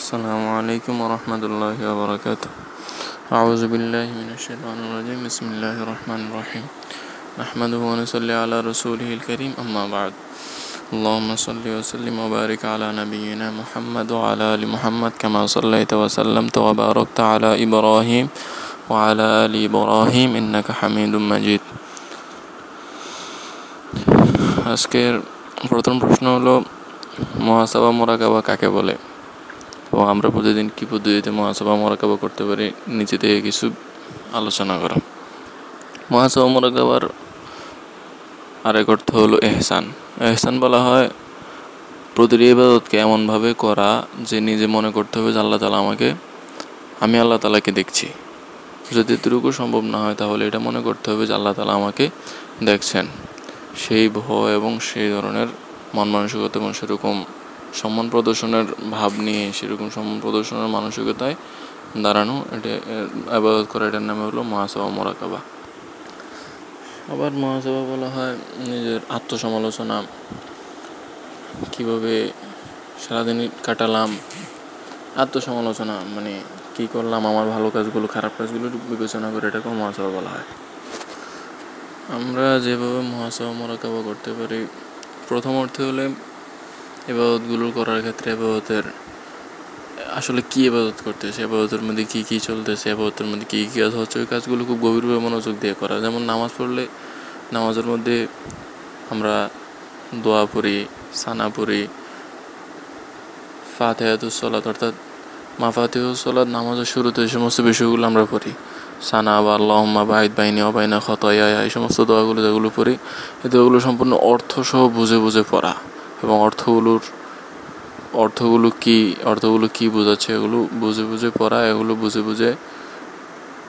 السلام عليكم ورحمة الله وبركاته أعوذ بالله من الشيطان الرجيم بسم الله الرحمن الرحيم نحمده ونصلي على رسوله الكريم أما بعد اللهم صل وسلم وبارك على نبينا محمد وعلى آل محمد كما صليت وسلمت وباركت على إبراهيم وعلى آل إبراهيم إنك حميد مجيد আজকের প্রথম প্রশ্ন হলো মহাসাবা মোরাকাবা কাকে বলে এবং আমরা প্রতিদিন কী পদ্ধতিতে মহাসভা মোরাকাবা করতে পারি, নিচে থেকে কিছু আলোচনা করা। মহাসভা মোরাকাবার আরেক অর্থ হলো এহসান। এহসান বলা হয়, প্রতিটি ইবাদতকে এমনভাবে করা যে নিজে মনে করতে হবে যে আল্লাহ তালা আমাকে, আমি আল্লাহ তালাকে দেখছি। যদি এতটুকু সম্ভব না হয় তাহলে এটা মনে করতে হবে যে আল্লাহ তালা আমাকে দেখছেন। সেই ভয় এবং সেই ধরনের মন মানসিকতা এবং সেরকম সম্মান প্রদর্শনের ভাব নিয়ে সেরকম সম্মান প্রদর্শনের মানসিকতায় দাঁড়ানো, এটা আবাদত করা, এটার নামে হলো মহাসভা মোরাকাবা। আবার মহাসভা বলা হয় নিজের আত্মসমালোচনা, কীভাবে সারাদিন কাটালাম, আত্মসমালোচনা মানে কী করলাম, আমার ভালো কাজগুলো, খারাপ কাজগুলো বিবেচনা করে এটাকে মহাসভা বলা হয়। আমরা যেভাবে মহাসভা মোরাকাবা করতে পারি, প্রথম অর্থে হলে এবাদতগুলো করার ক্ষেত্রে এবাদতের আসলে কী এবাদত করতেছে? এবাদতের মধ্যে কী কী চলতেছে? এবাদতের মধ্যে কী কী কাজ হচ্ছে? ওই কাজগুলো খুব গভীরভাবে মনোযোগ দিয়ে করা। যেমন নামাজ পড়লে নামাজের মধ্যে আমরা দোয়া পড়ি, সানা পড়ি ফাতেহাতুসলাত অর্থাৎ মা ফাতেহুসলাত নামাজের শুরুতে এই সমস্ত বিষয়গুলো আমরা পড়ি, সানা বা আল্লাহম্মা বাইদ বাইনি অবাইনা খতয়া এই সমস্ত দোয়াগুলো যেগুলো পড়ি, এই দোয়াগুলো সম্পূর্ণ অর্থসহ বুঝে বুঝে পড়া। এবং অর্থগুলোর, অর্থগুলো কি অর্থগুলো কি বোঝাচ্ছে এগুলো বুঝে বুঝে পড়া, এগুলো বুঝে বুঝে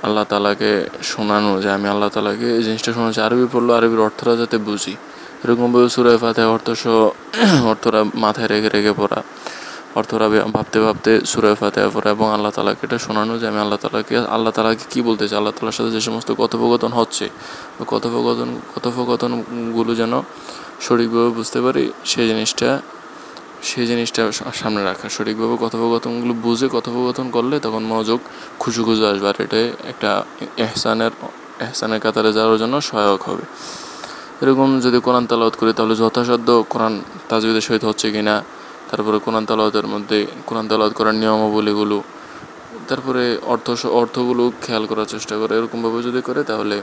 আল্লাহ তালাকে শোনানো, যে আমি আল্লাহ তালাকে এই জিনিসটা শোনাচ্ছি। আরবি পড়ল, আরবির অর্থরা যাতে বুঝি। এরকমভাবে সুরায় ফাতে অর্থসহ অর্থরা মাথায় রেখে রেখে পড়া। অর্থরা ভাবতে ভাবতে সুরায় ফাতে পড়া এবং আল্লাহ তালাকে এটা শোনানো, যে আমি আল্লাহ তালাকে আল্লাহ তালাকে কী বলতেছি আল্লাহ তালার সাথে যে সমস্ত কথোপকথন হচ্ছে কথোপকথন, কথোপকথনগুলো যেন সঠিকভাবে বুঝতে পারি, সেই জিনিসটা সেই জিনিসটা সামনে রাখা। সঠিকভাবে কথোপকথনগুলো বুঝে কথোপকথন করলে তখন মনোযোগ খুশু খুশু আসবে, আর এটা একটা এহসানের এহসানের কাতারে যাওয়ার জন্য সহায়ক হবে। এরকম যদি কোরআন তালাওয়াত করি, তাহলে যথাসাধ্য কোরআন তাজবিদের সহিত হচ্ছে কি না তারপরে কোরআন তালাওয়াতের মধ্যে, কোরআন তালাওয়াত করার নিয়মাবলীগুলো, তারপরে অর্থ অর্থগুলো খেয়াল করার চেষ্টা করে, এরকমভাবে যদি করে, তাহলে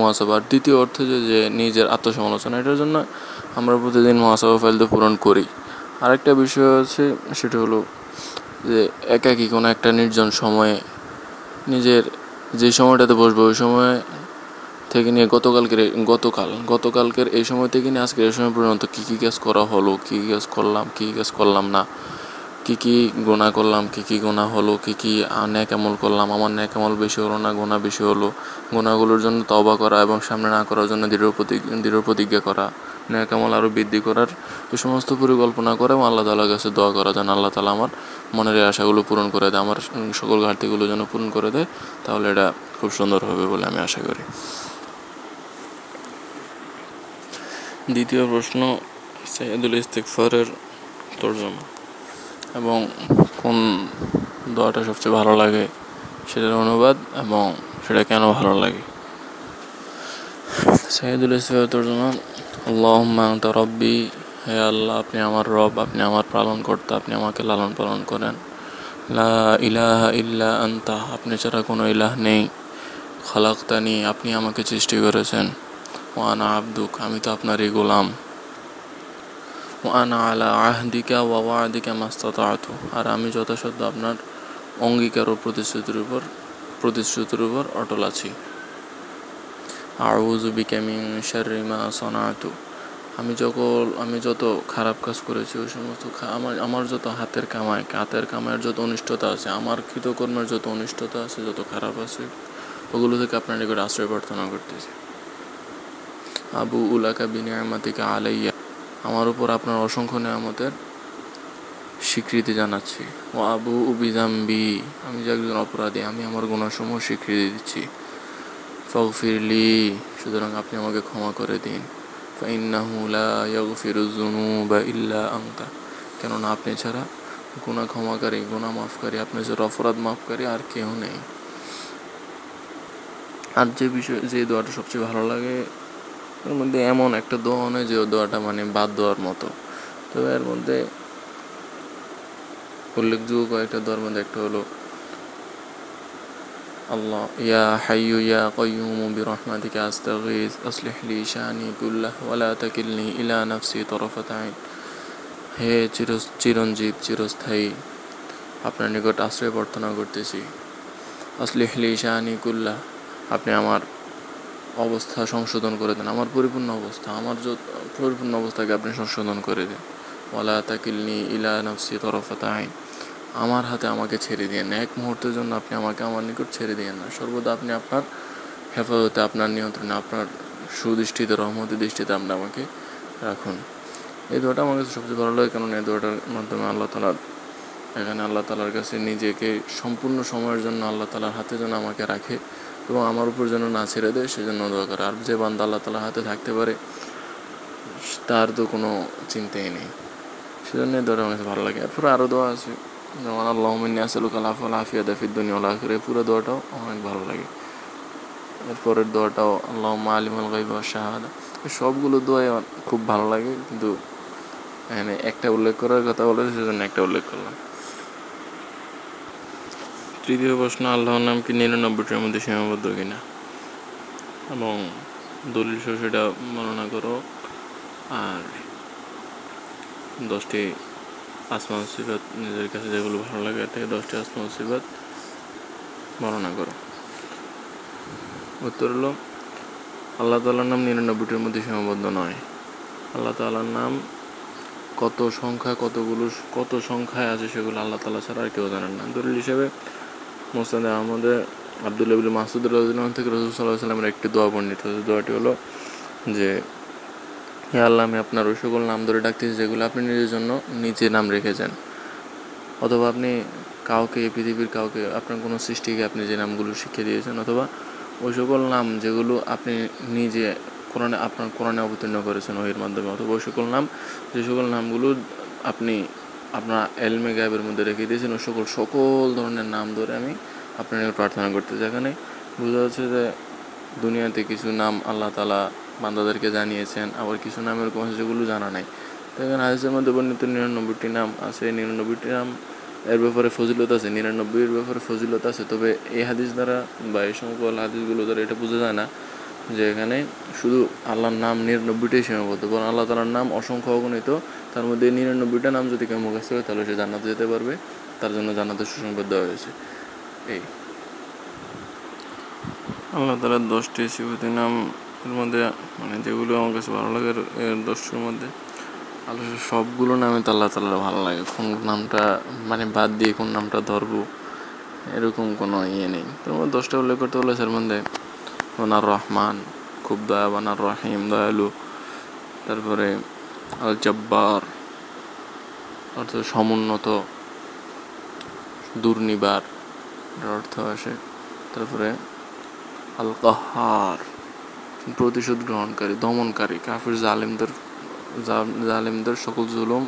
মহাসভা। আর দ্বিতীয় অর্থ যে নিজের আত্মসমালোচনা, এটার জন্য আমরা প্রতিদিন মহাসভা ফাইল পূরণ করি। আরেকটা বিষয় আছে সেটা হলো যে একাকি কোনো একটা নির্জন সময়ে নিজের যে সময়টাতে বসবো, ওই সময় থেকে নিয়ে গতকালকের গতকাল, গতকালকের এই সময় থেকে নিয়ে আজকের এই সময় পর্যন্ত কী কী কাজ করা হলো, কী কী কাজ করলাম, কী কী কাজ করলাম না কী কী গোনা করলাম, কী কী গোনা হলো, কী কী ন্যাক আমল করলাম, আমার ন্যাক আমল বেশি হলো না গোনা বেশি হলো? গোনাগুলোর জন্য তবা করা এবং সামনে না করার জন্য দৃঢ় প্রতিজ্ঞা দৃঢ় প্রতিজ্ঞা করা, ন্যাক আমল আরও বৃদ্ধি করার এ সমস্ত পরিকল্পনা করে এবং আল্লাহ তালার কাছে দোয়া করা যেন আল্লাহ তালা আমার মনের আশাগুলো পূরণ করে দেয়, আমার সকল ঘাটতিগুলো যেন পূরণ করে দেয়, তাহলে এটা খুব সুন্দর হবে বলে আমি আশা করি। দ্বিতীয় প্রশ্ন সৈয়দুল ইস্তিকফারের তর্জমা। এবং কোন দোয়াটা সবচেয়ে ভালো লাগে সেটার অনুবাদ এবং সেটা কেন ভালো লাগে। সৈয়দুল ইসলামের তর্জমা আল্লাহ রব্বি, হে আল্লাহ, আপনি আমার রব, আপনি আমার পালন করতে আপনি আমাকে লালন পালন করেন। লা ইলাহা ইল্লা আন্তা, আপনি ছাড়া কোনো ইলাহ নেই। খালাক্তানি, আপনি আমাকে সৃষ্টি করেছেন। ওয়ানা আব্দুক, আমি তো আপনারই গোলাম। আর আমি যথাসাধ্য আপনার অঙ্গীকার ও প্রতিশ্রুতির উপর প্রতিশ্রুতির উপর অটল আছি। মা আমি যখন আমি যত খারাপ কাজ করেছি, ওই সমস্ত আমার আমার যত হাতের কামায় হাতের কামায়ের যত অনিষ্টতা আছে, আমার কৃতকর্মের যত অনিষ্টতা আছে, যত খারাপ আছে, ওগুলো থেকে আপনার নিকট আশ্রয় প্রার্থনা করতেছি। আবু উলাকা বিনিয়ামাতিকা আলাইয়া। আমার উপর আপনার অসংখ্য নিয়ামতের স্বীকৃতি জানাচ্ছি। ও আবু উবিজাম্বি আমি যে একজন অপরাধী, আমি আমার গুণাসমূহ স্বীকৃতি দিচ্ছি। ফিরলি সুতরাং আপনি আমাকে ক্ষমা করে দিন। যুনুবা ইল্লা আনতা। কেননা আপনি ছাড়া গুণা ক্ষমাকারী গুণা মাফকারী আপনি যে অপরাধ মাফকারী আর কেউ নেই। আর যে বিষয়, যে দোয়াটা সবচেয়ে ভালো লাগে এর মধ্যে এমন একটা দোয়া নয় যে দোয়াটা মানে বাদ দেওয়ার মতো। তো এর মধ্যে উল্লেখযোগ্য কয়েকটা দোয়ার মধ্যে একটা হলো, আল্লাহ, ইয়া হাইয়ু ইয়া কাইয়ুম বিরহমাতিকা আস্তাগীথ আসলিহ লি শানি কুল্লাহ ওয়ালা তাকিলনি ইলা নাফসি তরফাত আইন। হে চির চিরঞ্জীব চিরস্থায়ী, আপনার নিকট আশ্রয় প্রার্থনা করতেছি। আসলিহ লি শানি কুল্লাহ, আপনি আমার অবস্থা সংশোধন করে দেন। আমার পরিপূর্ণ অবস্থা, আমার পরিপূর্ণ অবস্থাকে আপনি সংশোধন করে দেন। ওয়ালা তাকিলনি ইলা নফসি আইন। আমার হাতে আমাকে ছেড়ে দিয়েন এক মুহূর্তের জন্য আপনি আমাকে আমার নিকট ছেড়ে দিয়েন না সর্বদা আপনি আপনার হেফাজতে, আপনার নিয়ন্ত্রণে, আপনার সুদৃষ্টিতে, রহমতি দৃষ্টিতে আপনি আমাকে রাখুন। এই দোয়াটা আমার কাছে সবচেয়ে ভালো লাগে কারণ এই দোয়াটার মাধ্যমে আল্লাহ তালার এখানে আল্লাহ তালার কাছে নিজেকে সম্পূর্ণ সময়ের জন্য আল্লাহ তালার হাতে যেন আমাকে রাখে। এবং আমার উপর যেন না ছেড়ে দেয়, সেজন্য দোয়া করে। আর যে বান্দা আল্লাহ তালার হাতে থাকতে পারে, তার তো কোনো চিন্তাই নেই। সেজন্যই দোয়াটা আমার ভালো লাগে। এরপরে আরও দোয়া আছে। যেমন আল্লাহ মিন্নি আসলুক আলাফল আফিয়া দাফিদ দুনিয়া আখরে পুরো দোয়াটাও অনেক ভালো লাগে। এরপরের দোয়াটাও আল্লাহ আলিমুল গাইব শাহাদা। সবগুলো দোয়াই খুব ভালো লাগে। কিন্তু, এখানে একটা উল্লেখ করার কথা বলে সেজন্য একটা উল্লেখ করলাম। তৃতীয় প্রশ্ন, আল্লাহর নাম কি? নিরানব্বইটির মধ্যে সীমাবদ্ধ কিনা? এবং দলিল সহ সেটা বর্ণনা করো। আর দশটি আসমান সিফাত নিজের কাছে যেগুলো ভালো লাগে থেকে দশটি আসমান সিফাত বর্ণনা করো। উত্তর হলো, আল্লাহ তাল্লার নাম নিরানব্বইটির মধ্যে সীমাবদ্ধ নয়। আল্লাহ তাল্লার নাম কত সংখ্যা কতগুলো, কত সংখ্যায় আছে সেগুলো আল্লাহ তালা ছাড়া আর কেউ জানেন না। দলিল হিসেবে মোস্তাদ আহমদে আবদুল্লাহ ইবুল মাসুদ রাজুল্লাহ থেকে রসুল সাল্লাহ সাল্লামের একটি দোয়া বর্ণিত। দোয়াটি হলো যে, হে আল্লাহ, আমি আপনার ওই সকল নাম ধরে ডাকতেছি যেগুলো আপনি নিজের জন্য নিচে নাম রেখেছেন অথবা আপনি কাউকে, এই পৃথিবীর কাউকে, আপনার কোনো সৃষ্টিকে আপনি যে নামগুলো শিখিয়ে দিয়েছেন, অথবা ওই সকল নাম যেগুলো আপনি নিজে কোরআনে, আপনার কোরআনে অবতীর্ণ করেছেন ওহির মাধ্যমে, অথবা ওই সকল নাম, যে সকল নামগুলো আপনি আপনার এলমে গায়েবের মধ্যে রেখে দিয়েছেন। ও সকল সকল ধরনের নাম ধরে আমি আপনার প্রার্থনা করতে যেখানে বোঝা যাচ্ছে যে দুনিয়াতে কিছু নাম আল্লাহ তালা বান্দাদেরকে জানিয়েছেন, আবার কিছু নাম এরকম যেগুলো জানা নাই। তো এখানে হাদিসের মধ্যে বর্ণিত নিরানব্বইটি নাম আছে, নিরানব্বইটি নাম এর ব্যাপারে ফজিলত আছে, নিরানব্বইয়ের ব্যাপারে ফজিলত আছে। তবে এই হাদিস দ্বারা বা এই সকল হাদিসগুলো দ্বারা এটা বোঝা যায় না যে এখানে শুধু আল্লাহর নাম নিরানব্বইটাই সীমাবদ্ধ, বরং আল্লাহ তালার নাম অসংখ্য অগণিত তার মধ্যে নিরানব্বইটা নাম যদি কেউ মুখস্থ করে, তাহলে সে জান্নাতে যেতে পারবে। তার জন্য জান্নাতে সুসংবাদ দেওয়া হয়েছে। এই। আল্লাহ তালার দশটি সিফতি নাম এর মধ্যে মানে যেগুলো আমার কাছে ভালো লাগে এর দশটির মধ্যে, আল্লাহ সবগুলো নামে তো আল্লাহ তালার ভালো লাগে। কোন নামটা মানে বাদ দিয়ে কোন নামটা ধরবো, এরকম কোনো ইয়ে নেই। তো দশটা উল্লেখ করতে হলে এর মধ্যে ওনার রহমান, খুব দয়াবান আর রহিম, দয়ালু, তারপরে আল জব্বার অর্থাৎ সমুন্নত, দুর্নিবার অর্থ আসে। তারপরে আল কাহার প্রতিশোধ গ্রহণকারী, দমনকারী, কাফির, জালিমদের জালিমদের সকল জুলুম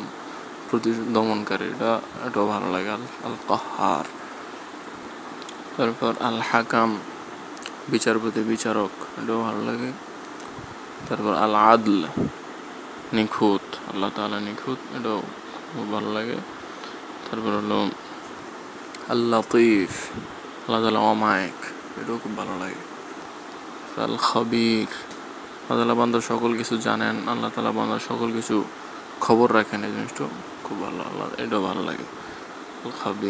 প্রতিশোধ, দমনকারী, এটা, এটাও ভালো লাগে, আল আল কাহার তারপর আল হাকাম বিচারপতি, বিচারক, এটাও ভালো লাগে। তারপর আল আদল নিখুঁত, আল্লাহ তালা নিখুঁত, এটাও খুব ভালো লাগে। তারপর হলো আল্লাহ লতিফ আল্লাহ তালা অমায়ক, এটাও খুব ভালো লাগে। আল খবির আল্লাহ তালা বান্দার সকল কিছু জানেন, আল্লাহ তালা বান্দার সকল কিছু খবর রাখেন, এই জিনিসটা খুব ভালো, আল্লাহ, এটাও ভালো লাগে। আল খবির